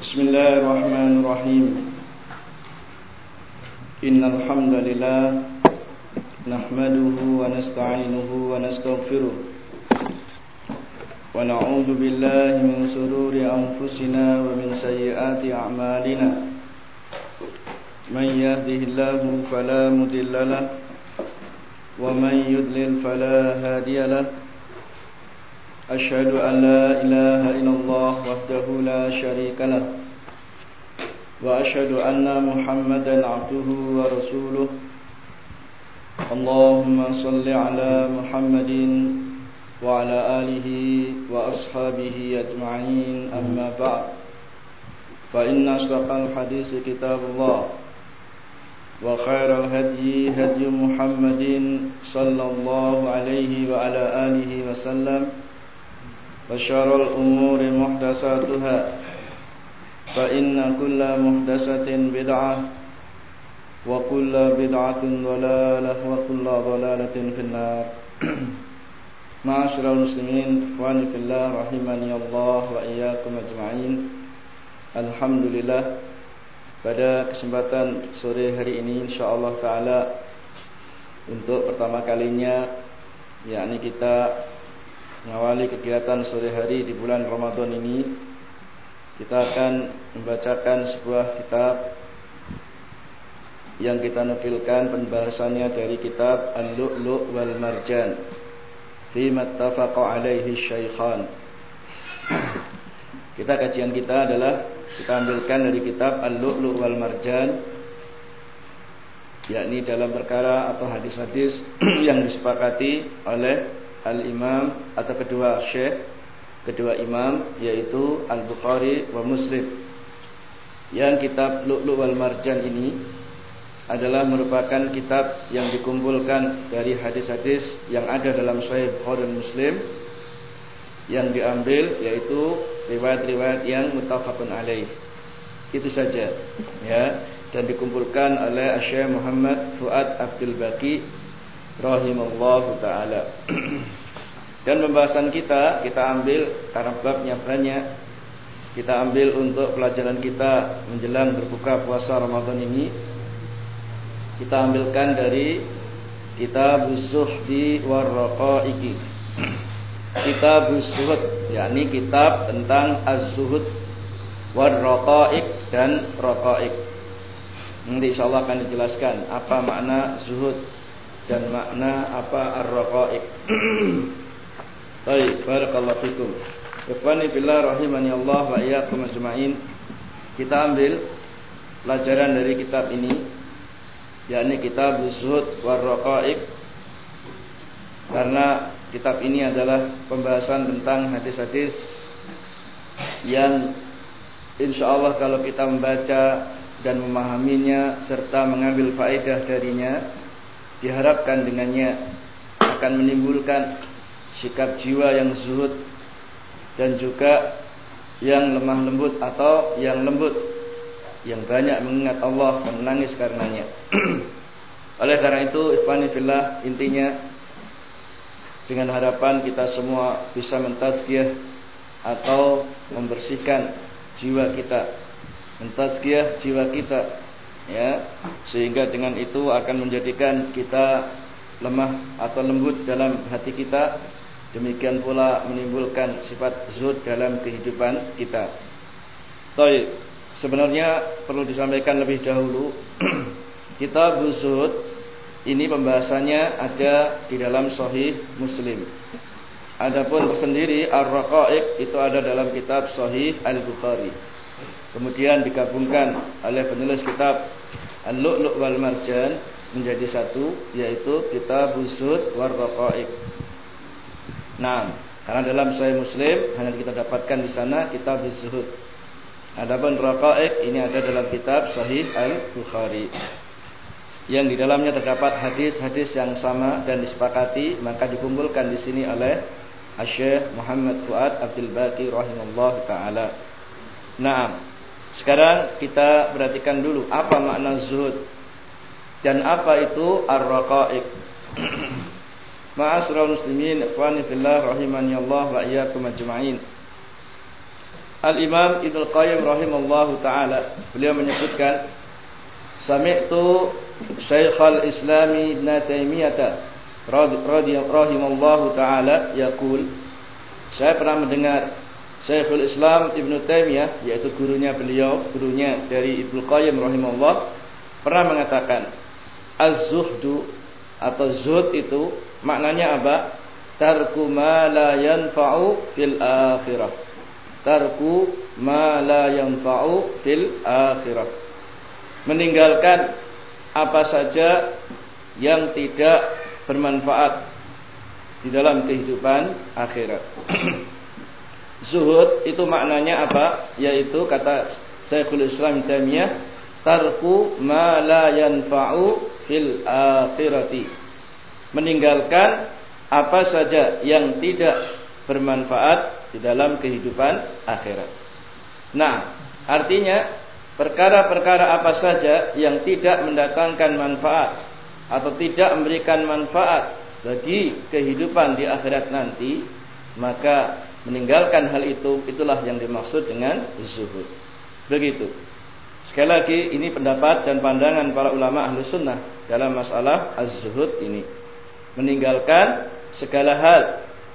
بسم الله الرحمن الرحيم. إن الحمد لله نحمده ونستعينه ونستغفره ونعوذ بالله من سرور أنفسنا ومن سيئات أعمالنا. من يهده الله فلا مضل له ومن يضلل فلا هادي له أشهد أن لا إله إلا الله وحده لا شريك له وأشهد أن محمدا عبده ورسوله. اللهم صل على محمد وعلى آله وأصحابه أجمعين أما بعد. فإن أصدق الحديث كتاب الله وخير الهدي هدي محمد صلى الله عليه وعلى آله وسلم. وشر الأمور محدثاتها فإن كل محدثة بدعة وكل بدعة ضلالة وكل ضلالة في النار معاشر المسلمين إخواني في الله رحمني الله وإياكم أجمعين Alhamdulillah pada kesempatan sore hari ini insyaallah taala untuk pertama kalinya yakni kita mengawali kegiatan sore hari di bulan Ramadan ini kita akan membacakan sebuah kitab yang kita nukilkan pembahasannya dari kitab Al-Lu'lu' wal Marjan fi mattafaqa alaihi syaikhan kita kajian kita adalah kita ambilkan dari kitab Al-Lu'lu' wal Marjan yakni dalam perkara atau hadis-hadis yang disepakati oleh al-imam atau kedua syekh kedua imam yaitu Al-Bukhari wa Muslim. Yang kitab Lu'lu' wal Marjan ini adalah merupakan kitab yang dikumpulkan dari hadis-hadis yang ada dalam Sahih Bukhari dan Muslim yang diambil yaitu riwayat-riwayat yang muttafaqun alaih. Itu saja ya dan dikumpulkan oleh Syekh Muhammad Fuad Abdul Baqi rahimallahu taala. Dan pembahasan kita kita ambil karena babnya banyak. Kita ambil untuk pelajaran kita menjelang berbuka puasa Ramadan ini. Kita ambilkan dari Kitab Zuhdi Warraqaiqi. Kitab Zuhud yakni kitab tentang Az-Zuhud Warraqaiq dan Raqaiq. Nanti insyaallah akan dijelaskan apa makna zuhud dan makna apa ar-raqaiq. Baik, barakallahu fikum. Ikhwani billah rahimani Allah wa iyyakum ajma'in. Kita ambil pelajaran dari kitab ini yakni kitab Zuhud war Raqaiq karena kitab ini adalah pembahasan tentang hadis-hadis yang insya Allah kalau kita membaca dan memahaminya serta mengambil faedah darinya diharapkan dengannya akan menimbulkan sikap jiwa yang zuhud dan juga yang lemah lembut atau yang lembut yang banyak mengingat Allah dan menangis karenanya. Oleh karena itu, ikhwani intinya dengan harapan kita semua bisa mentazkiyah atau membersihkan jiwa kita, mentazkiyah jiwa kita ya sehingga dengan itu akan menjadikan kita lemah atau lembut dalam hati kita demikian pula menimbulkan sifat zuhud dalam kehidupan kita. Baik, sebenarnya perlu disampaikan lebih dahulu kitab zuhud ini pembahasannya ada di dalam Sahih Muslim. Adapun tersendiri Ar-Raqaiq itu ada dalam kitab Sahih Al-Bukhari. Kemudian digabungkan oleh penulis kitab Al-Lu'lu' wal Marjan menjadi satu yaitu kitab Zuhud war Raqaiq. Nah, karena dalam Sahih Muslim hanya kita dapatkan di sana kitab Zuhud. Adapun Raqaiq ini ada dalam kitab Sahih Al-Bukhari. Yang di dalamnya terdapat hadis-hadis yang sama dan disepakati maka dikumpulkan di sini oleh Syekh Muhammad Fuad Abdul Baqi rahimahullah taala. Nah, sekarang kita perhatikan dulu apa makna zuhud dan apa itu ar-raqaiq. Ma'asyiral muslimin, ikhwani fillah rahimani Allah wa iyyakum ajma'in. Al-Imam Ibnu Qayyim rahimallahu taala beliau menyebutkan Sami'tu Syekhul Islam Ibn Taimiyah radhiyallahu taala yaqul Saya pernah mendengar Syekhul Islam Ibn Taimiyah yaitu gurunya beliau, gurunya dari Ibnu Qayyim rahimahullah pernah mengatakan az-zuhdu atau zuhd itu maknanya apa? Tarku ma la yanfa'u fil akhirah tarku ma la yanfa'u fil akhirah. Meninggalkan apa saja yang tidak bermanfaat di dalam kehidupan akhirat. Zuhud itu maknanya apa? Yaitu kata Syekhul Islam Taimiyah, tarku ma la yanfa'u fil akhirati. Meninggalkan apa saja yang tidak bermanfaat di dalam kehidupan akhirat. Nah, artinya perkara-perkara apa saja yang tidak mendatangkan manfaat atau tidak memberikan manfaat bagi kehidupan di akhirat nanti, maka meninggalkan hal itu itulah yang dimaksud dengan zuhud. Begitu. Sekali lagi ini pendapat dan pandangan para ulama ahlu sunnah dalam masalah az-zuhud ini. Meninggalkan segala hal,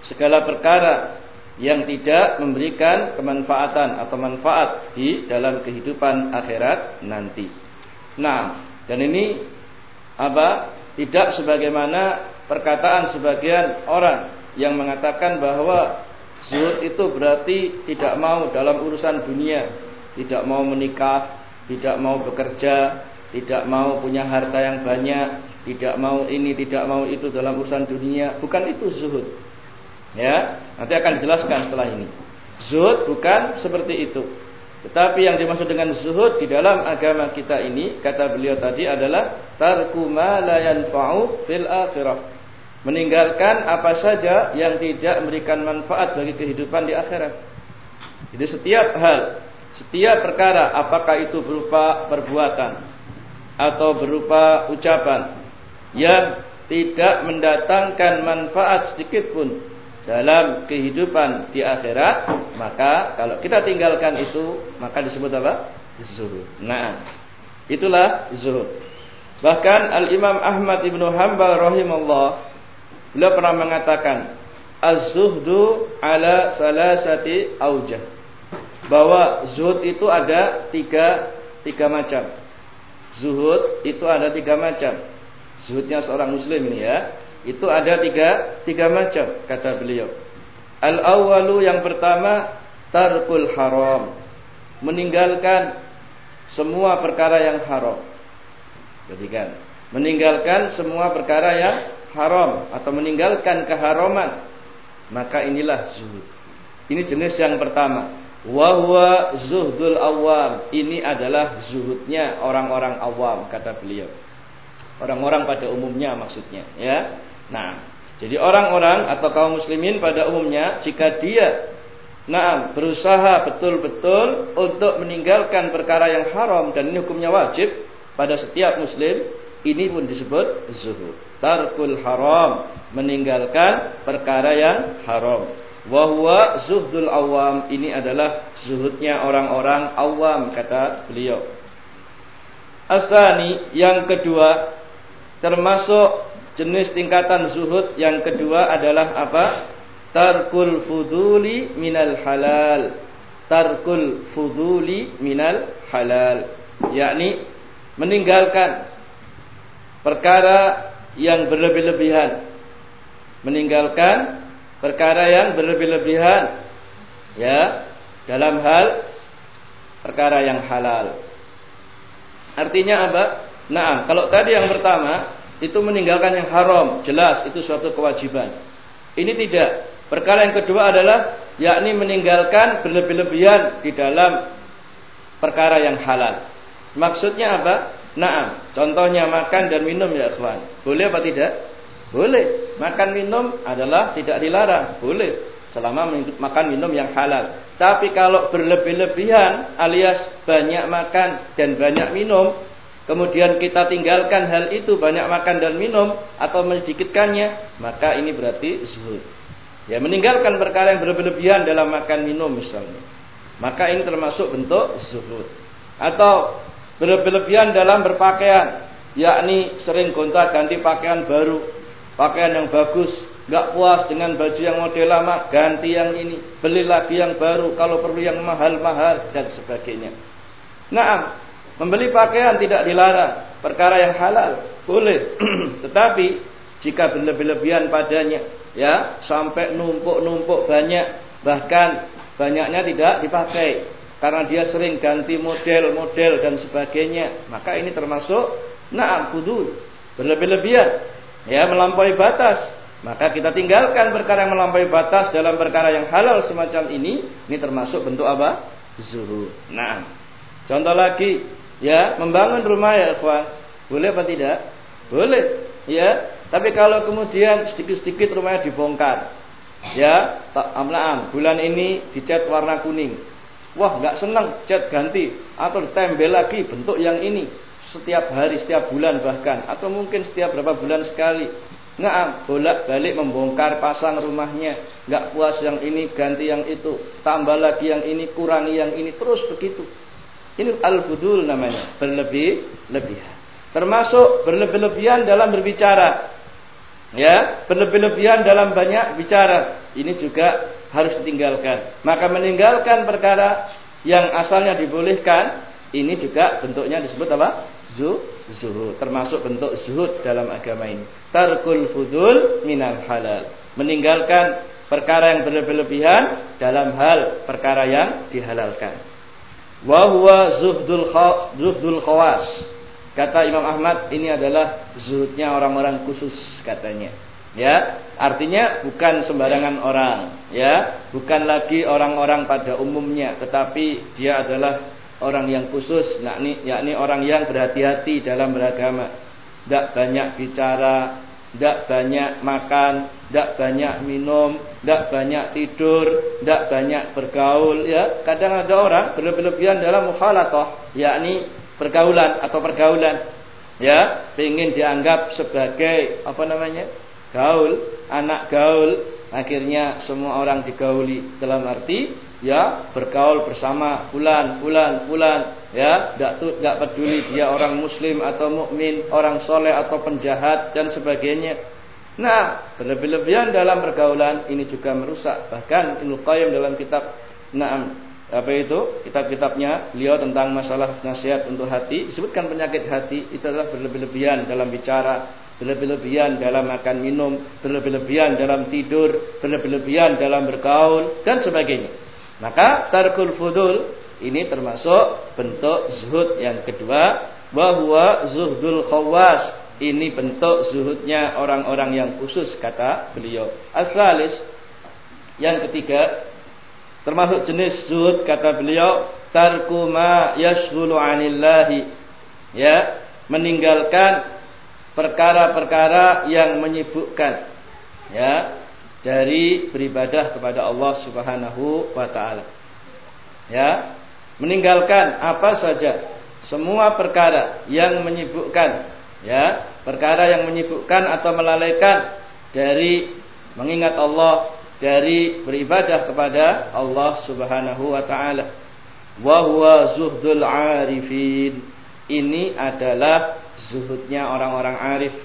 segala perkara yang tidak memberikan kemanfaatan atau manfaat di dalam kehidupan akhirat nanti. Nah, dan ini apa? Tidak sebagaimana perkataan sebagian orang yang mengatakan bahwa zuhud itu berarti tidak mau dalam urusan dunia, tidak mau menikah, tidak mau bekerja, tidak mau punya harta yang banyak, tidak mau ini, tidak mau itu dalam urusan dunia. Bukan itu zuhud. Ya, nanti akan dijelaskan setelah ini. Zuhud bukan seperti itu. Tetapi yang dimaksud dengan zuhud di dalam agama kita ini, kata beliau tadi adalah tarku ma la yanfa'u fil akhirah. Meninggalkan apa saja yang tidak memberikan manfaat bagi kehidupan di akhirat. Jadi setiap hal, setiap perkara apakah itu berupa perbuatan atau berupa ucapan yang tidak mendatangkan manfaat sedikit pun dalam kehidupan di akhirat, maka kalau kita tinggalkan itu, maka disebut apa? Zuhud. Nah, itulah zuhud. Bahkan Al-Imam Ahmad Ibnu Hanbal rahimahullah beliau pernah mengatakan az-zuhdu ala salasati aujah. Bahwa zuhud itu ada tiga, tiga macam. Zuhud itu ada tiga macam. Zuhudnya seorang muslim ini ya. Itu ada tiga, tiga macam kata beliau. Al awalu yang pertama tarkul haram. Meninggalkan semua perkara yang haram. Jadi kan, meninggalkan semua perkara yang haram atau meninggalkan keharaman. Maka inilah zuhud. Ini jenis yang pertama. Wahwa zuhdul awam. Ini adalah zuhudnya orang-orang awam kata beliau. Orang-orang pada umumnya maksudnya, ya. Nah, jadi orang-orang atau kaum muslimin pada umumnya jika dia nah berusaha betul-betul untuk meninggalkan perkara yang haram dan ini hukumnya wajib pada setiap muslim, ini pun disebut zuhud. Tarkul haram, meninggalkan perkara yang haram. Wahwa zuhdul awam, ini adalah zuhudnya orang-orang awam kata beliau. Asani yang kedua termasuk Jenis tingkatan zuhud yang kedua adalah apa? Tarkul fuduli minal halal. Tarkul fuduli minal halal. Yakni meninggalkan perkara yang berlebih-lebihan. Meninggalkan perkara yang berlebih-lebihan. Ya, dalam hal perkara yang halal. Artinya apa? Nah, kalau tadi yang pertama itu meninggalkan yang haram, jelas itu suatu kewajiban. Ini tidak. Perkara yang kedua adalah yakni meninggalkan berlebih-lebihan di dalam perkara yang halal. Maksudnya apa? Naam. Contohnya makan dan minum ya ikhwan. Boleh apa tidak? Boleh. Makan minum adalah tidak dilarang. Boleh. Selama makan minum yang halal. Tapi kalau berlebih-lebihan alias banyak makan dan banyak minum kemudian kita tinggalkan hal itu banyak makan dan minum atau mensedikitkannya, maka ini berarti zuhud. Ya, meninggalkan perkara yang berlebihan dalam makan minum misalnya. Maka ini termasuk bentuk zuhud. Atau berlebihan dalam berpakaian, yakni sering gonta-ganti pakaian baru, pakaian yang bagus, nggak puas dengan baju yang model lama, ganti yang ini, beli lagi yang baru, kalau perlu yang mahal-mahal dan sebagainya. Nah, membeli pakaian tidak dilarang, perkara yang halal, boleh. Tetapi jika berlebihan padanya, ya sampai numpuk-numpuk banyak, bahkan banyaknya tidak dipakai karena dia sering ganti model-model dan sebagainya, maka ini termasuk na'am kudul berlebih-lebihan, ya melampaui batas. Maka kita tinggalkan perkara yang melampaui batas dalam perkara yang halal semacam ini, ini termasuk bentuk apa? Zuhud. Nah, contoh lagi, ya membangun rumah ya, ikhwan. Boleh apa tidak? Boleh, ya. Tapi kalau kemudian sedikit-sedikit rumahnya dibongkar, ya, tak amlaam, bulan ini dicat warna kuning, Wah nggak senang cat ganti atau ditempel lagi bentuk yang ini setiap hari, setiap bulan bahkan atau mungkin setiap berapa bulan sekali. Nggak bolak balik membongkar pasang rumahnya, nggak puas yang ini ganti yang itu, tambah lagi yang ini kurangi yang ini terus begitu. Ini al-budul namanya, berlebih lebihan. Termasuk berlebih-lebihan dalam berbicara. Ya, berlebih-lebihan dalam banyak bicara. Ini juga harus ditinggalkan. Maka meninggalkan perkara yang asalnya dibolehkan, ini juga bentuknya disebut apa? Zuhud. Termasuk bentuk zuhud dalam agama ini. Tarkul fudul minal halal. Meninggalkan perkara yang berlebihan dalam hal perkara yang dihalalkan. Wahwa zuhdul, zuhdul khawas. Kata Imam Ahmad ini adalah zuhudnya orang-orang khusus katanya. Ya, artinya bukan sembarangan orang, ya, bukan lagi orang-orang pada umumnya, tetapi dia adalah orang yang khusus, yakni, yakni orang yang berhati-hati dalam beragama. Tidak banyak bicara, tidak banyak makan, tidak banyak minum, tidak banyak tidur, tidak banyak bergaul. Ya, kadang ada orang berlebihan dalam mukhalatah, yakni pergaulan atau pergaulan. Ya, ingin dianggap sebagai apa namanya? Gaul, anak gaul, akhirnya semua orang digauli. Dalam arti ya bergaul bersama bulan bulan bulan ya tidak tidak peduli dia orang muslim atau mukmin orang soleh atau penjahat dan sebagainya. Nah berlebih-lebihan dalam pergaulan ini juga merusak bahkan Ibnu Qayyim dalam kitab Naam apa itu kitab-kitabnya beliau tentang masalah nasihat untuk hati disebutkan penyakit hati itu adalah berlebih-lebihan dalam bicara berlebih-lebihan dalam makan minum, berlebih-lebihan dalam tidur, berlebih-lebihan dalam bergaul dan sebagainya. Maka tarkul fudul ini termasuk bentuk zuhud yang kedua bahwa zuhdul khawas ini bentuk zuhudnya orang-orang yang khusus kata beliau. Asalis yang ketiga termasuk jenis zuhud kata beliau tarku ma yashghulu anillahi ya meninggalkan perkara-perkara yang menyibukkan ya dari beribadah kepada Allah Subhanahu wa taala. Ya, meninggalkan apa saja semua perkara yang menyibukkan ya, perkara yang menyibukkan atau melalaikan dari mengingat Allah, dari beribadah kepada Allah Subhanahu wa taala. Wa huwa zuhdul arifin. Ini adalah zuhudnya orang-orang arif.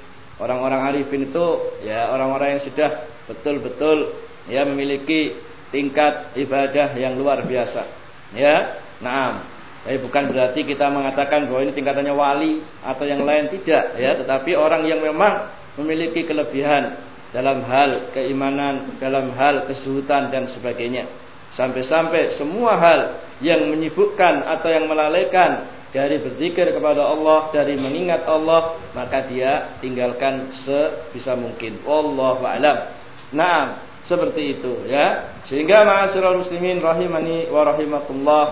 Orang-orang arifin itu ya orang-orang yang sudah betul-betul ya memiliki tingkat ibadah yang luar biasa. Ya, naam. Tapi bukan berarti kita mengatakan bahwa ini tingkatannya wali atau yang lain tidak ya, tetapi orang yang memang memiliki kelebihan dalam hal keimanan, dalam hal kesuhutan dan sebagainya. Sampai-sampai semua hal yang menyibukkan atau yang melalaikan dari berzikir kepada Allah, dari mengingat Allah, maka dia tinggalkan sebisa mungkin. Wallahu a'lam. Nah, seperti itu ya. Sehingga ma'asyiral muslimin rahimani wa rahimakumullah.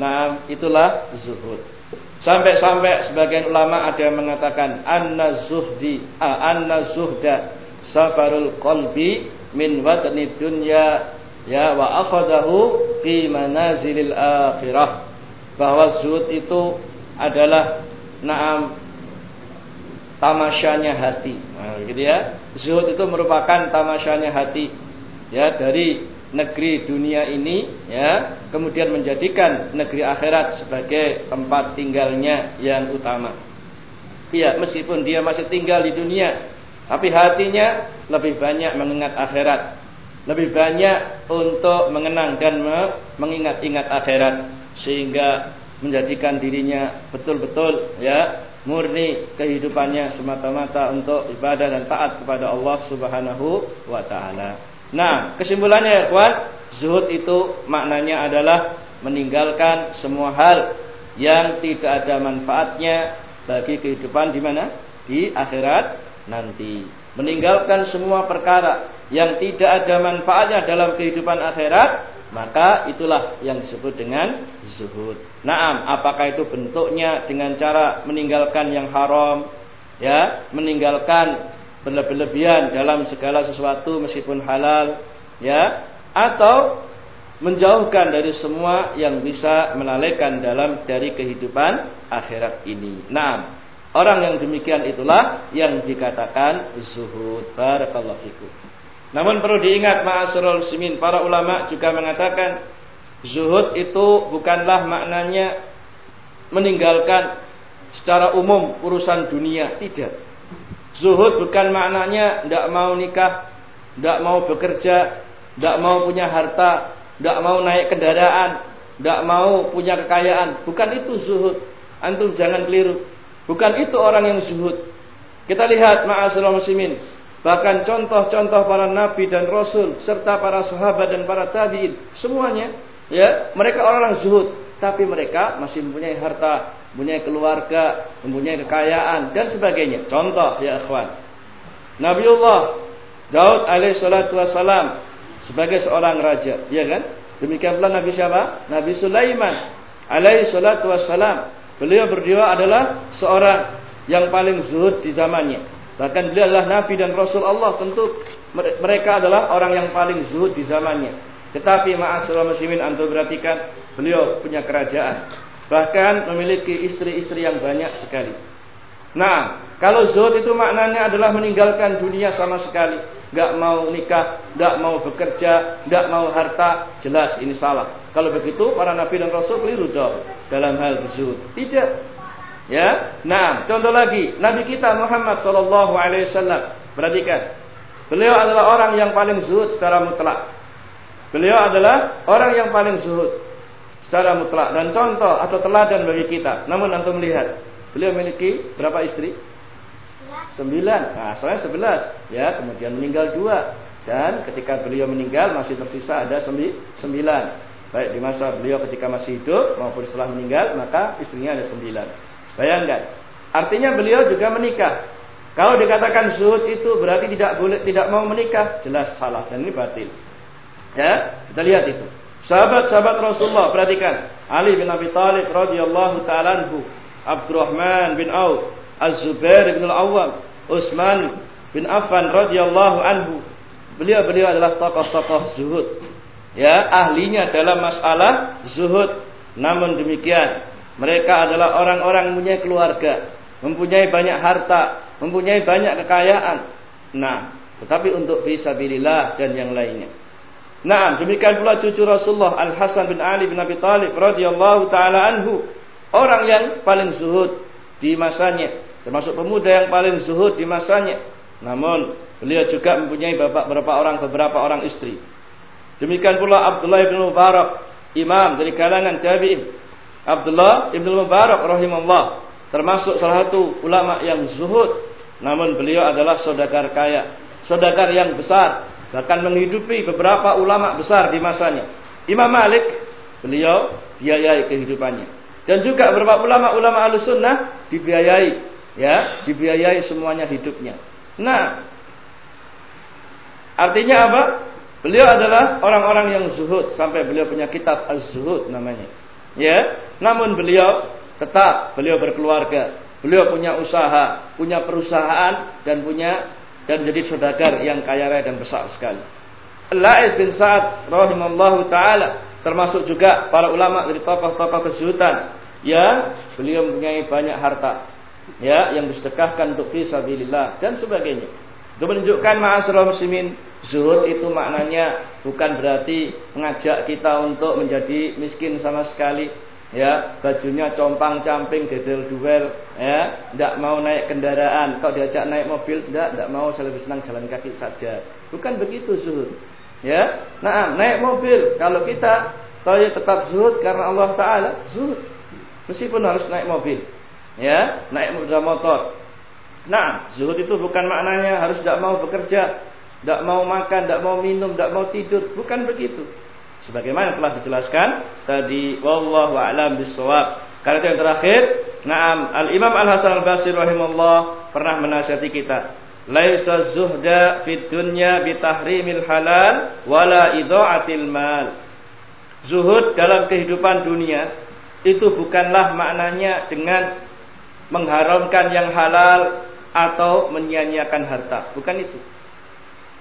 Nah, itulah zuhud. Sampai-sampai sebagian ulama ada yang mengatakan anna zuhdi, ah, anna zuhda safarul qalbi min watni dunya ya wa akhadahu fi manazilil akhirah bahwa zuhud itu adalah naam tamasyanya hati. Nah, gitu ya. Zuhud itu merupakan tamasyanya hati. Ya, dari negeri dunia ini ya kemudian menjadikan negeri akhirat sebagai tempat tinggalnya yang utama. Iya, meskipun dia masih tinggal di dunia, tapi hatinya lebih banyak mengingat akhirat. Lebih banyak untuk mengenang dan mengingat-ingat akhirat sehingga menjadikan dirinya betul-betul ya murni kehidupannya semata-mata untuk ibadah dan taat kepada Allah Subhanahu wa taala. Nah, kesimpulannya kawan, zuhud itu maknanya adalah meninggalkan semua hal yang tidak ada manfaatnya bagi kehidupan di mana? Di akhirat nanti. Meninggalkan semua perkara yang tidak ada manfaatnya dalam kehidupan akhirat maka itulah yang disebut dengan zuhud. Naam, apakah itu bentuknya dengan cara meninggalkan yang haram, ya, meninggalkan berlebihan dalam segala sesuatu meskipun halal, ya, atau menjauhkan dari semua yang bisa melalaikan dalam dari kehidupan akhirat ini. Naam, orang yang demikian itulah yang dikatakan zuhud. Barakallahu fikum. Namun perlu diingat ma'asirul simin para ulama juga mengatakan zuhud itu bukanlah maknanya meninggalkan secara umum urusan dunia, tidak. Zuhud bukan maknanya tidak mau nikah, tidak mau bekerja, tidak mau punya harta, tidak mau naik kendaraan, tidak mau punya kekayaan. Bukan itu zuhud. Antum jangan keliru. Bukan itu orang yang zuhud. Kita lihat ma'asirul muslimin. Bahkan contoh-contoh para nabi dan rasul serta para sahabat dan para tabi'in semuanya ya mereka orang zuhud tapi mereka masih mempunyai harta, mempunyai keluarga, mempunyai kekayaan dan sebagainya. Contoh ya ikhwan. Nabiullah Daud alaihi salatu wasalam sebagai seorang raja, ya kan? Demikian pula Nabi siapa? Nabi Sulaiman alaihi salatu wasalam. Beliau berdua adalah seorang yang paling zuhud di zamannya. Bahkan beliau adalah Nabi dan Rasul Allah. Tentu mereka adalah orang yang paling zuhud di zamannya. Tetapi ma'asyiral muslimin antum perhatikan beliau punya kerajaan. Bahkan memiliki istri-istri yang banyak sekali. Nah, kalau zuhud itu maknanya adalah meninggalkan dunia sama sekali. Gak mau nikah, gak mau bekerja, gak mau harta. Jelas ini salah. Kalau begitu para nabi dan rasul keliru dong dalam hal zuhud. Tidak. Ya, nah, contoh lagi, Nabi kita Muhammad Sallallahu Alaihi Wasallam. Perhatikan, beliau adalah orang yang paling zuhud secara mutlak. Beliau adalah orang yang paling zuhud secara mutlak dan contoh atau teladan bagi kita. Namun nanti melihat, beliau memiliki berapa istri? Sembilan. Nah, saya sebelas. Ya, kemudian meninggal dua. Dan ketika beliau meninggal masih tersisa ada sembilan. Baik di masa beliau ketika masih hidup maupun setelah meninggal maka istrinya ada sembilan. Bayangkan. Artinya beliau juga menikah. Kalau dikatakan zuhud itu berarti tidak boleh tidak mau menikah, jelas salah dan ini batil. Ya, kita lihat itu. Sahabat-sahabat Rasulullah perhatikan. Ali bin Abi Thalib radhiyallahu taala anhu, Abdurrahman bin Auf, Az-Zubair bin Al-Awwam, Utsman bin Affan radhiyallahu anhu. Beliau-beliau adalah tokoh-tokoh zuhud. Ya, ahlinya dalam masalah zuhud. Namun demikian, mereka adalah orang-orang mempunyai keluarga, mempunyai banyak harta, mempunyai banyak kekayaan. Nah, tetapi untuk fisabilillah dan yang lainnya. Nah, demikian pula cucu Rasulullah Al Hasan bin Ali bin Abi Thalib radhiyallahu taala anhu, orang yang paling zuhud di masanya, termasuk pemuda yang paling zuhud di masanya. Namun, beliau juga mempunyai beberapa orang beberapa orang istri. Demikian pula Abdullah bin Mubarak, imam dari kalangan tabi'in Abdullah Ibn Mubarak rahimahullah. Termasuk salah satu ulama yang zuhud. Namun beliau adalah saudagar kaya saudagar yang besar. Bahkan menghidupi beberapa ulama besar di masanya. Imam Malik beliau biayai kehidupannya. Dan juga beberapa ulama-ulama al-sunnah dibiayai ya dibiayai semuanya hidupnya. Nah artinya apa? Beliau adalah orang-orang yang zuhud. Sampai beliau punya kitab az-zuhud namanya Ya, namun beliau tetap beliau berkeluarga, beliau punya usaha, punya perusahaan dan punya dan jadi saudagar yang kaya raya dan besar sekali. La'is bin Sa'ad rahimallahu taala termasuk juga para ulama dari tokoh-tokoh kesulitan ya beliau mempunyai banyak harta ya yang disedekahkan untuk fisabilillah dan sebagainya. Itu menunjukkan ma'asyiral muslimin, zuhud itu maknanya bukan berarti mengajak kita untuk menjadi miskin sama sekali. Ya, bajunya compang-camping, dedel duel, ya, tidak mau naik kendaraan. Kalau diajak naik mobil, tidak, tidak mau, saya lebih senang jalan kaki saja. Bukan begitu zuhud. Ya, nah naik mobil. Kalau kita tahu tetap zuhud karena Allah Taala zuhud. Meskipun harus naik mobil, ya, naik motor, Nah, zuhud itu bukan maknanya harus tidak mau bekerja, tidak mau makan, tidak mau minum, tidak mau tidur, bukan begitu. Sebagaimana telah dijelaskan tadi, wallahu a'lam bissawab. Karena itu yang terakhir, Naam Al-Imam Al-Hasan Al-Basri rahimahullah pernah menasihati kita. Laisa zuhda fid dunya bitahrimil halal wala idha'atil mal. Zuhud dalam kehidupan dunia itu bukanlah maknanya dengan mengharamkan yang halal atau menyia-nyiakan harta. Bukan itu.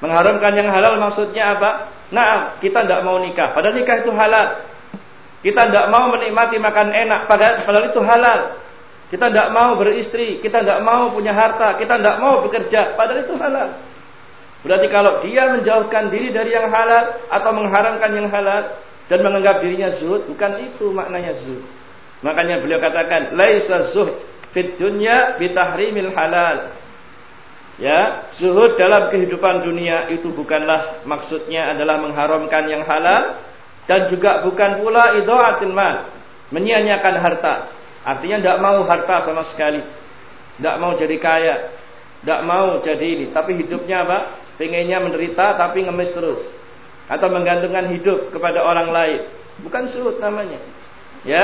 Mengharamkan yang halal maksudnya apa? Nah, kita tidak mau nikah. Padahal nikah itu halal. Kita tidak mau menikmati makan enak. Padahal, itu halal. Kita tidak mau beristri. Kita tidak mau punya harta. Kita tidak mau bekerja. Padahal itu halal. Berarti kalau dia menjauhkan diri dari yang halal atau mengharamkan yang halal dan menganggap dirinya zuhud, bukan itu maknanya zuhud. Makanya beliau katakan, laisa zuhud fit dunya bitahrimil halal. Ya, zuhud dalam kehidupan dunia itu bukanlah maksudnya adalah mengharamkan yang halal dan juga bukan pula idhaatil mal, menyia-nyiakan harta. Artinya tidak mau harta sama sekali. Tidak mau jadi kaya. Tidak mau jadi ini. Tapi hidupnya apa? Pengennya menderita tapi ngemis terus. Atau menggantungkan hidup kepada orang lain. Bukan zuhud namanya. Ya,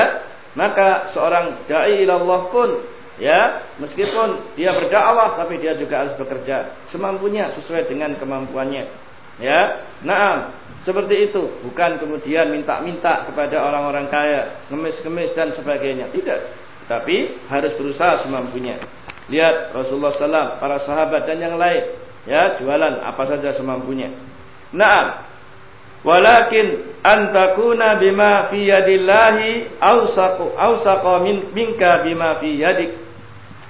maka seorang dai ilallah pun Ya, meskipun dia berdakwah tapi dia juga harus bekerja semampunya sesuai dengan kemampuannya. Ya, nah seperti itu, bukan kemudian minta-minta kepada orang-orang kaya, ngemis-ngemis dan sebagainya. Tidak, tapi harus berusaha semampunya. Lihat Rasulullah SAW, para sahabat dan yang lain, ya jualan apa saja semampunya. Nah, walakin antakuna bima fi yadillahi awsaqu awsaqa min minka bima fi yadik.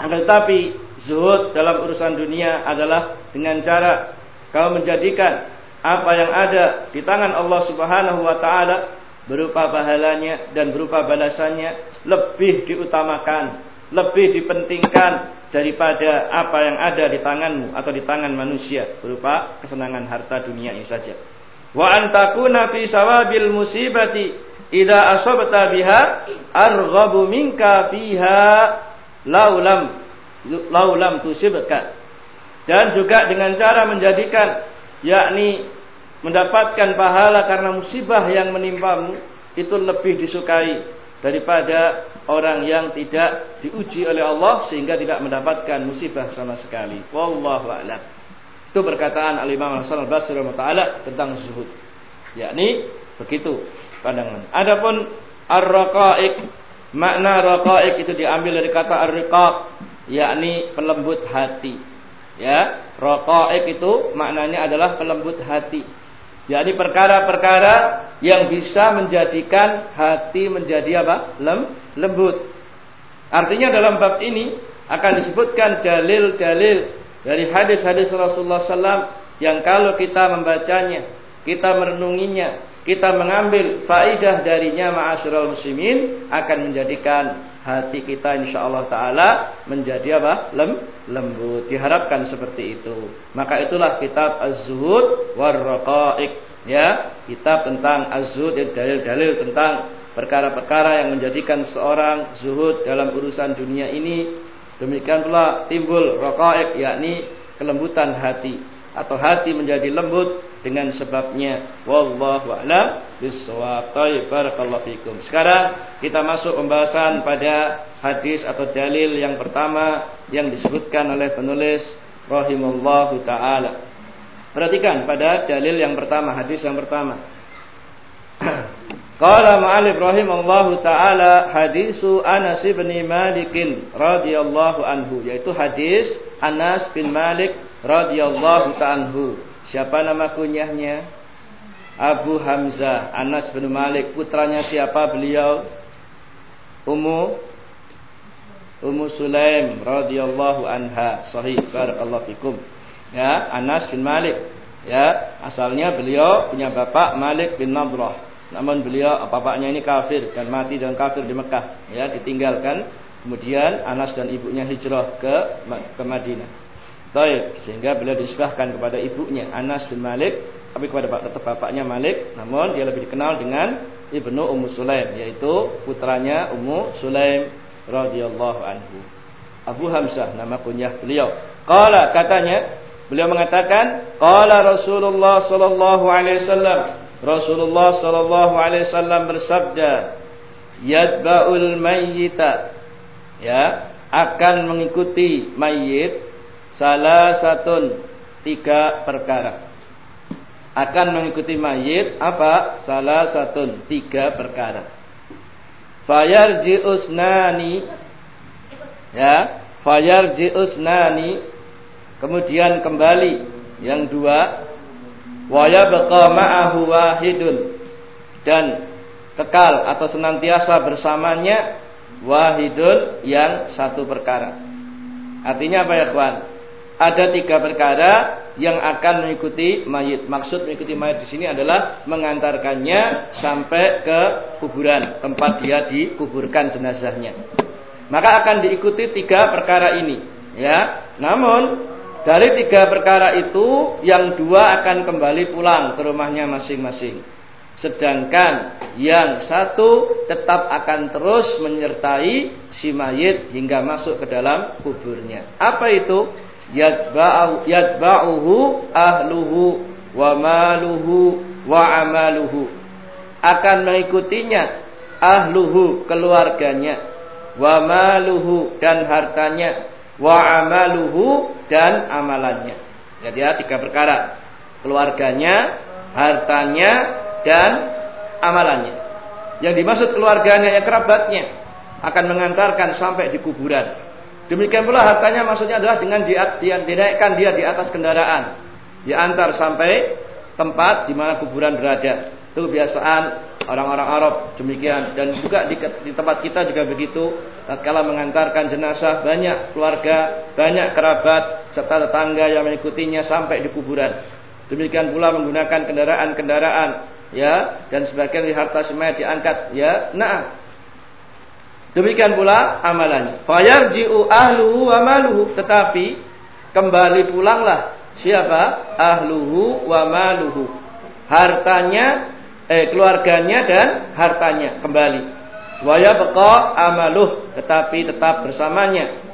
Tetapi zuhud dalam urusan dunia adalah dengan cara kau menjadikan apa yang ada di tangan Allah Subhanahu wa taala berupa pahalanya dan berupa balasannya lebih diutamakan, lebih dipentingkan daripada apa yang ada di tanganmu atau di tangan manusia berupa kesenangan harta dunia ini saja wa antakuna fi sawabil musibati idza asabta biha arghabu minka fiha laulam laulam tusibka dan juga dengan cara menjadikan yakni mendapatkan pahala karena musibah yang menimpamu itu lebih disukai daripada orang yang tidak diuji oleh Allah sehingga tidak mendapatkan musibah sama sekali. Wallahu a'lam. Itu perkataan Al-Imam Hasan Al-Basri tentang zuhud. Yakni begitu pandangan. Adapun ar-raqaiq makna raqaiq itu diambil dari kata ar-riqaq yakni pelembut hati. Ya, raqaiq itu maknanya adalah pelembut hati. Yakni perkara-perkara yang bisa menjadikan hati menjadi apa? Lem, lembut. Artinya dalam bab ini akan disebutkan dalil-dalil dari hadis-hadis Rasulullah SAW yang kalau kita membacanya, kita merenunginya, kita mengambil faidah darinya ma'asyiral muslimin akan menjadikan hati kita insyaallah taala menjadi apa? Lem, lembut. Diharapkan seperti itu. Maka itulah kitab Az-Zuhud war Raqaiq ya, kitab tentang Az-Zuhud dalil-dalil tentang perkara-perkara yang menjadikan seorang zuhud dalam urusan dunia ini Demikian pula timbul raqaiq yakni kelembutan hati atau hati menjadi lembut dengan sebabnya wallahu a'lam bissawab. Barakallahu. Sekarang kita masuk pembahasan pada hadis atau dalil yang pertama yang disebutkan oleh penulis rahimallahu taala. Perhatikan pada dalil yang pertama, hadis yang pertama. Qala ma'alif rahimallahu ta'ala hadisu Anas bin Malik radhiyallahu anhu yaitu hadis Anas bin Malik radhiyallahu ta'anhu. Siapa nama kunyahnya? Abu Hamzah Anas bin Malik putranya siapa beliau? Ummu Ummu Sulaim radhiyallahu anha sahih barakallahu fikum. Ya, Anas bin Malik. Ya, asalnya beliau punya bapak Malik bin Nadrah. Namun beliau bapaknya ini kafir dan mati dan kafir di Mekah. Ya, ditinggalkan. Kemudian Anas dan ibunya hijrah ke ke Madinah. Baik, sehingga beliau disebahkan kepada ibunya Anas bin Malik, tapi kepada tetap bapaknya Malik, namun dia lebih dikenal dengan ibnu Ummu Sulaim, yaitu putranya Ummu Sulaim radhiyallahu anhu. Abu Hamzah nama kunyah beliau. Qala katanya beliau mengatakan qala Rasulullah sallallahu alaihi wasallam Rasulullah sallallahu alaihi wasallam bersabda yadba'ul mayyita. Ya akan mengikuti mayit salah satu tiga perkara. Akan mengikuti mayit apa? Salah satu tiga perkara. Fayarji usnani ya fayarji usnani kemudian kembali yang dua wa ma'ahu wahidun. Dan kekal atau senantiasa bersamanya wahidun yang satu perkara. Artinya apa ya kawan? Ada tiga perkara yang akan mengikuti mayit. Maksud mengikuti mayit di sini adalah mengantarkannya sampai ke kuburan tempat dia dikuburkan jenazahnya. Maka akan diikuti tiga perkara ini ya. Namun dari tiga perkara itu yang dua akan kembali pulang ke rumahnya masing-masing. Sedangkan yang satu tetap akan terus menyertai si mayit hingga masuk ke dalam kuburnya. Apa itu? Yadba'uhu ahluhu wa maluhu wa amaluhu. Akan mengikutinya ahluhu keluarganya. Wa maluhu dan hartanya wa amaluhu dan amalannya. Jadi ya tiga perkara. Keluarganya, hartanya dan amalannya. Yang dimaksud keluarganya ya kerabatnya akan mengantarkan sampai di kuburan. Demikian pula hartanya maksudnya adalah dengan dinaikkan dia di atas kendaraan, diantar sampai tempat di mana kuburan berada. Itu kebiasaan orang-orang Arab demikian. Dan juga di, di tempat kita juga begitu tatkala mengantarkan jenazah banyak keluarga banyak kerabat serta tetangga yang mengikutinya sampai di kuburan. Demikian pula menggunakan kendaraan-kendaraan ya dan sebagian di harta semayat diangkat ya. Nah demikian pula amalannya. Fayarji'u ahluhu wa maluhu. Tetapi kembali pulanglah siapa? Ahluhu wa maluhu. Hartanya eh, keluarganya dan hartanya kembali. Waya beka amaluh tetapi tetap bersamanya.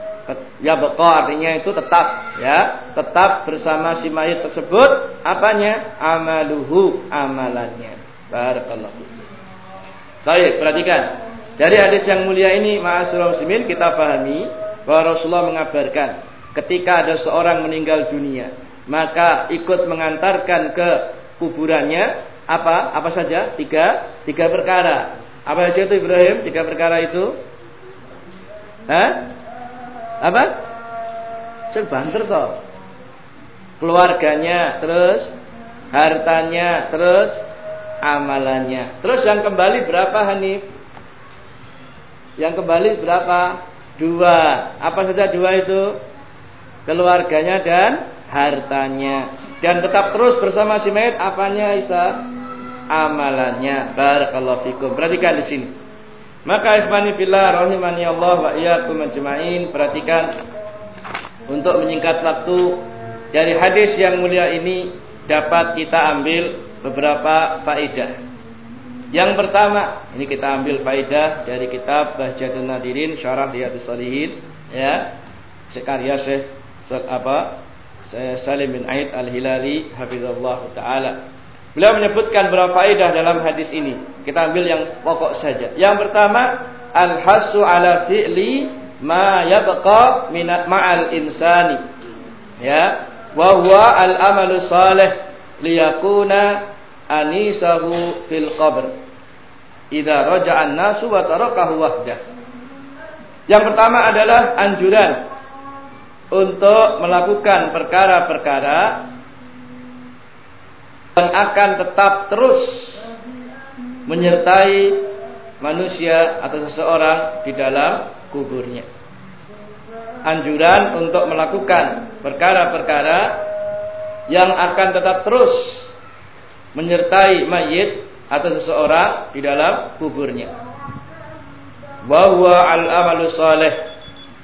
Ya beka artinya itu tetap ya, tetap bersama si mayit tersebut apanya? Amaluhu amalannya. Barakallahu. Baik, perhatikan. Dari hadis yang mulia ini, ma'asyiral muslimin, kita pahami bahwa Rasulullah mengabarkan ketika ada seorang meninggal dunia, maka ikut mengantarkan ke kuburannya apa? Apa saja? Tiga, tiga perkara. Apa saja itu Ibrahim? Tiga perkara itu? Hah? Apa? Sebanter toh. Keluarganya, terus hartanya, terus amalannya. Terus yang kembali berapa Hanif? Yang kembali berapa? Dua. Apa saja dua itu? Keluarganya dan hartanya. Dan tetap terus bersama si mayat apanya Isa? Amalannya. Barakallahu fikum. Perhatikan di sini. Maka ikhwani fillah rahimani Allah wa iyyakum ajmain. Perhatikan untuk menyingkat waktu dari hadis yang mulia ini dapat kita ambil beberapa faedah. Yang pertama, ini kita ambil faedah dari kitab Bahjatun Nadirin Syarah Riyadhus Shalihin ya. Sekarya Syekh apa? Salim bin Aid Al-Hilali hafizallahu taala. Beliau menyebutkan beberapa faedah dalam hadis ini. Kita ambil yang pokok saja. Yang pertama, al-hasu ala fi'li ma yabqa min ma'al insani. Ya, wa huwa al-amalu salih liyakuna anisahu fil qabr. Idza raja'a an-nasu wa tarakahu wahdah. Yang pertama adalah anjuran untuk melakukan perkara-perkara yang akan tetap terus menyertai manusia atau seseorang di dalam kuburnya. Anjuran untuk melakukan perkara-perkara yang akan tetap terus menyertai mayit atau seseorang di dalam kuburnya. Bahwa al-amalu saleh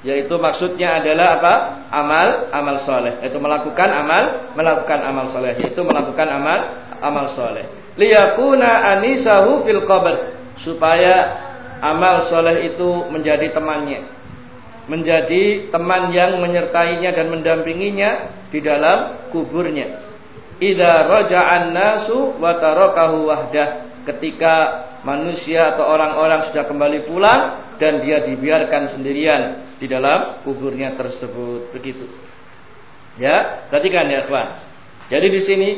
yaitu maksudnya adalah apa? Amal amal saleh. Yaitu melakukan amal, melakukan amal saleh, yaitu melakukan amal amal saleh. Liyakuna anisahu fil qabr supaya amal saleh itu menjadi temannya. Menjadi teman yang menyertainya dan mendampinginya di dalam kuburnya idza raja'an nasu wa tarakahu wahdah ketika manusia atau orang-orang sudah kembali pulang dan dia dibiarkan sendirian di dalam kuburnya tersebut. Begitu. Ya perhatikan ya kawan jadi di sini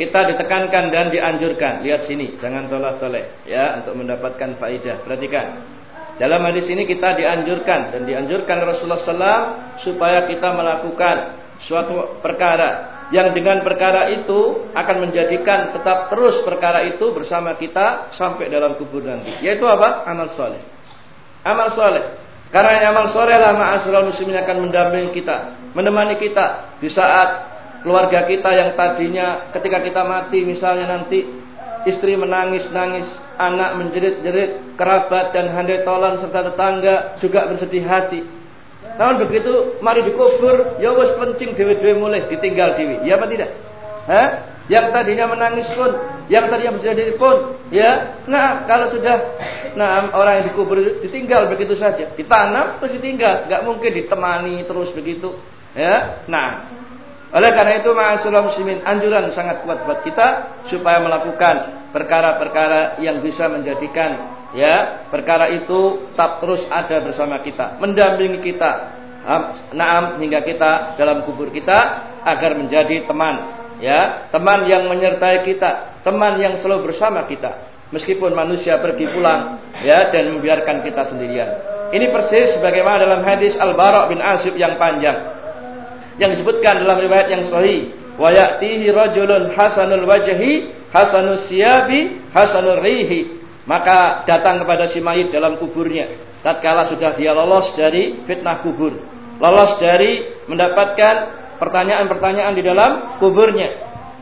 kita ditekankan dan dianjurkan. Lihat sini jangan tolak-tolak ya untuk mendapatkan faidah perhatikan. Dalam hadis ini kita dianjurkan dan dianjurkan Rasulullah SAW supaya kita melakukan suatu perkara yang dengan perkara itu akan menjadikan tetap terus perkara itu bersama kita sampai dalam kubur nanti. Yaitu apa? Amal soleh. Amal soleh. Karena amal soleh lah ma'asyiral muslimin akan mendampingi kita, menemani kita di saat keluarga kita yang tadinya ketika kita mati misalnya nanti istri menangis-nangis, anak menjerit-jerit, kerabat dan handai tolan serta tetangga juga bersedih hati. Namun begitu mari dikubur, ya wis pencing dewe-dewe mulai ditinggal dewi. Ya apa tidak? Hah? Yang tadinya menangis pun, yang tadinya bersedih pun, ya. Nah, kalau sudah nah orang yang dikubur ditinggal begitu saja, ditanam terus ditinggal, nggak mungkin ditemani terus begitu. Ya. Nah, oleh karena itu ma'asyiral muslimin anjuran sangat kuat buat kita supaya melakukan perkara-perkara yang bisa menjadikan ya perkara itu tetap terus ada bersama kita mendampingi kita naam hingga kita dalam kubur kita agar menjadi teman. Ya teman yang menyertai kita teman yang selalu bersama kita. Meskipun manusia pergi pulang ya dan membiarkan kita sendirian. Ini persis sebagaimana dalam hadis Al-Bara' bin Asib yang panjang. Yang disebutkan dalam riwayat yang sahih wa ya'tihi rajulun hasanul wajhi hasanus siyabi hasanul rihi maka datang kepada si mayit dalam kuburnya. Tatkala sudah dia lolos dari fitnah kubur. Lolos dari mendapatkan pertanyaan-pertanyaan di dalam kuburnya.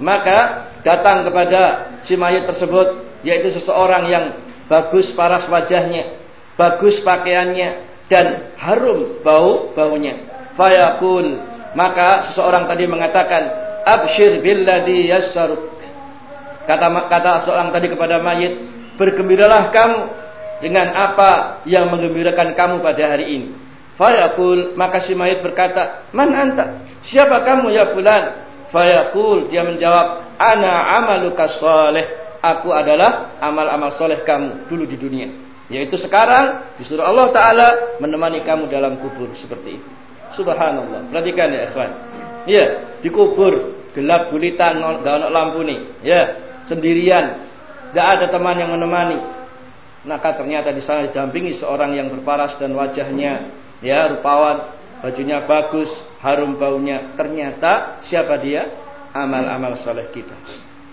Maka datang kepada si mayit tersebut. Yaitu seseorang yang bagus paras wajahnya. Bagus pakaiannya. Dan harum bau-baunya. Fayaqul. Maka seseorang tadi mengatakan. Abshir billadhi yassaruk. Kata, kata seorang tadi kepada mayit bergembiralah kamu dengan apa yang menggembirakan kamu pada hari ini. Fayaqul maka si mayit berkata, "Man anta? Siapa kamu ya fulan?" Fayaqul dia menjawab, "Ana amaluka saleh." Aku adalah amal-amal soleh kamu dulu di dunia. Yaitu sekarang disuruh Allah Ta'ala menemani kamu dalam kubur seperti itu. Subhanallah. Perhatikan ya ikhwan. Ya, dikubur gelap gulitan gak lampu nih. Ya, sendirian tidak ada teman yang menemani. Maka ternyata di sana didampingi seorang yang berparas dan wajahnya ya rupawan, bajunya bagus, harum baunya. Ternyata siapa dia? Amal-amal soleh kita.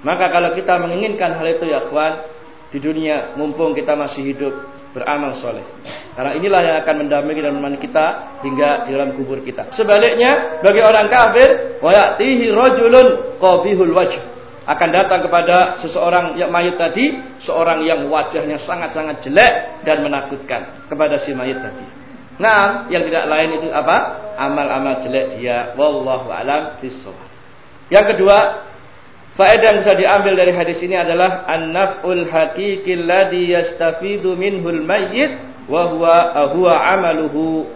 Maka kalau kita menginginkan hal itu ya kawan, di dunia mumpung kita masih hidup beramal soleh. Karena inilah yang akan mendampingi dan menemani kita hingga di dalam kubur kita. Sebaliknya bagi orang kafir, wa ya'tihi rajulun qabihul wajh akan datang kepada seseorang yang mayit tadi, seorang yang wajahnya sangat-sangat jelek dan menakutkan kepada si mayit tadi. Nah, yang tidak lain itu apa? Amal-amal jelek dia. Wallahu alam bisawab. Yang kedua, faedah yang bisa diambil dari hadis ini adalah an-naf'ul haqiqi alladhi yastafidu minhul mayyit wa huwa huwa amaluhu.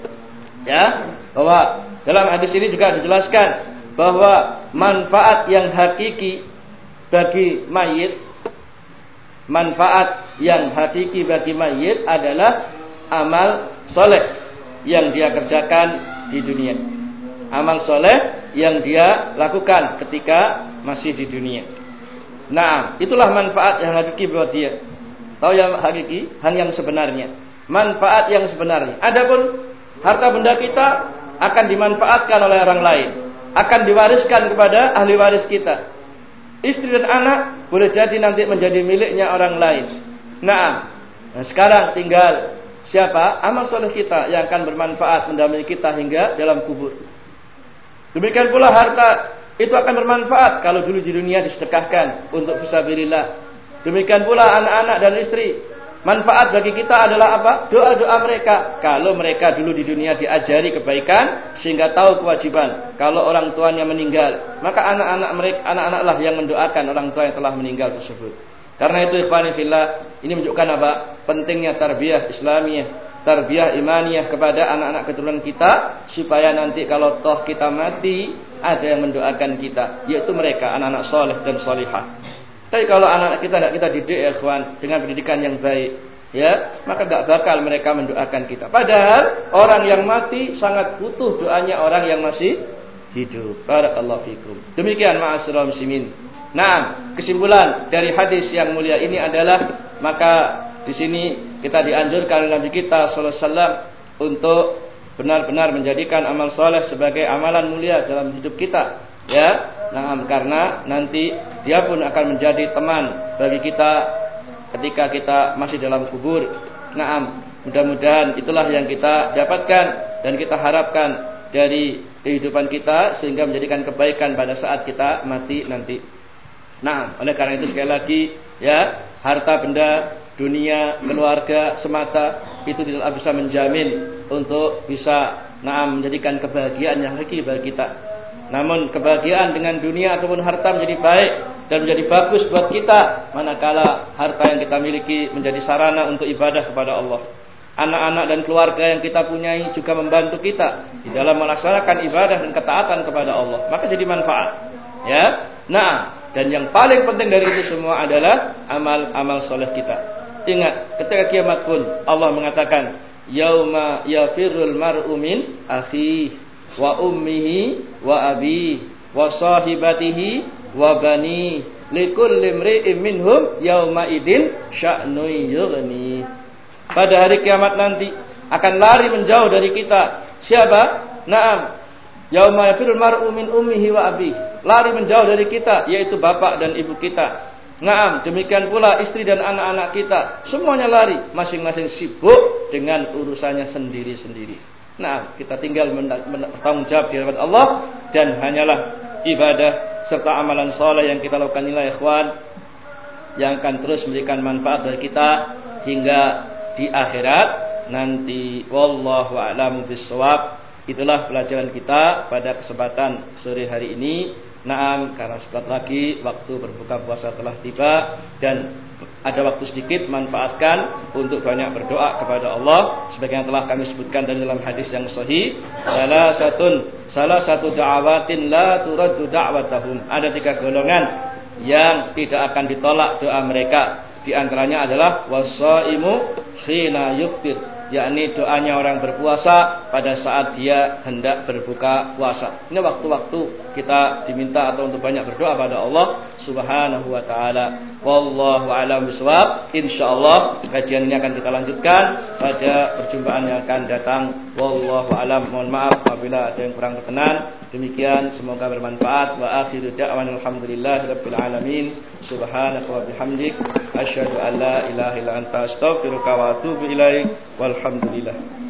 Ya, bahwa dalam hadis ini juga dijelaskan bahwa manfaat yang hakiki bagi mayit manfaat yang hakiki bagi mayit adalah amal soleh yang dia kerjakan di dunia. Amal soleh yang dia lakukan ketika masih di dunia. Nah, itulah manfaat yang hakiki buat dia. Tahu yang hakiki, hal yang sebenarnya. Manfaat yang sebenarnya. Adapun harta benda kita akan dimanfaatkan oleh orang lain, akan diwariskan kepada ahli waris kita istri dan anak boleh jadi nanti menjadi miliknya orang lain. Nah, nah sekarang tinggal siapa? Amal soleh kita yang akan bermanfaat mendampingi kita hingga dalam kubur. Demikian pula harta Itu akan bermanfaat kalau dulu di dunia disedekahkan untuk fisabilillah. Demikian pula anak-anak dan istri. Manfaat bagi kita adalah apa? Doa-doa mereka. Kalau mereka dulu di dunia diajari kebaikan sehingga tahu kewajiban. Kalau orang tuanya meninggal, maka anak-anak mereka anak-anaklah yang mendoakan orang tua yang telah meninggal tersebut. Karena itu ikhwan fillah, ini menunjukkan apa? Pentingnya tarbiyah Islamiyah, tarbiyah imaniyah kepada anak-anak keturunan kita supaya nanti kalau toh kita mati ada yang mendoakan kita, yaitu mereka anak-anak soleh dan solihah. Tapi kalau anak kita tidak kita didik ya kawan dengan pendidikan yang baik, ya maka tidak bakal mereka mendoakan kita. Padahal orang yang mati sangat butuh doanya orang yang masih hidup. Barakallahu fikum. Demikian ma'asyiral muslimin. Nah, kesimpulan dari hadis yang mulia ini adalah maka di sini kita dianjurkan oleh Nabi kita sallallahu wasallam untuk benar-benar menjadikan amal soleh sebagai amalan mulia dalam hidup kita ya nah karena nanti dia pun akan menjadi teman bagi kita ketika kita masih dalam kubur. Nah mudah-mudahan itulah yang kita dapatkan dan kita harapkan dari kehidupan kita sehingga menjadikan kebaikan pada saat kita mati nanti. Nah oleh karena itu sekali lagi ya harta benda dunia keluarga semata itu tidak bisa menjamin untuk bisa nah menjadikan kebahagiaan yang hakiki bagi kita namun kebahagiaan dengan dunia ataupun harta menjadi baik dan menjadi bagus buat kita manakala harta yang kita miliki menjadi sarana untuk ibadah kepada Allah. Anak-anak dan keluarga yang kita punyai juga membantu kita di dalam melaksanakan ibadah dan ketaatan kepada Allah. Maka jadi manfaat. Ya. Nah, dan yang paling penting dari itu semua adalah amal-amal soleh kita. Ingat, ketika kiamat pun Allah mengatakan, "Yauma yafirul mar'u min wa ummihi wa abi wa sahibatihi wa bani likulli imri'in minhum yauma idin sya'nu yughni. Pada hari kiamat nanti akan lari menjauh dari kita. Siapa? Na'am. Yauma yafirul mar'u min ummihi wa abi. Lari menjauh dari kita yaitu bapak dan ibu kita. Naam, demikian pula istri dan anak-anak kita, semuanya lari, masing-masing sibuk dengan urusannya sendiri-sendiri. Nah, kita tinggal bertanggung jawab di hadapan Allah dan hanyalah ibadah serta amalan soleh yang kita lakukan. Inilah ikhwan yang akan terus memberikan manfaat bagi kita hingga di akhirat nanti. Wallahu a'lamu bissawab. Itulah pelajaran kita pada kesempatan sore hari ini. Naam karena sebentar lagi waktu berbuka puasa telah tiba dan ada waktu sedikit manfaatkan untuk banyak berdoa kepada Allah. Sebagaimana telah kami sebutkan dari dalam hadis yang sahih salah satu salah satu da'awatin la turaddu da'watahum. Ada tiga golongan yang tidak akan ditolak doa mereka. Di antaranya adalah wasaimu khina yuftir yakni doanya orang berpuasa pada saat dia hendak berbuka puasa. Ini waktu-waktu kita diminta atau untuk banyak berdoa pada Allah Subhanahu wa taala. Wallahu a'lam bishawab. Insyaallah kajian ini akan kita lanjutkan pada perjumpaan yang akan datang. Wallahu a'lam. Mohon maaf apabila ada yang kurang berkenan. Demikian semoga bermanfaat wa akhiru da'wana alhamdulillahirabbil alamin. Subhanaka wa bihamdik asyhadu an la ilaha illa anta astaghfiruka wa atubu ilaik. والحمد لله.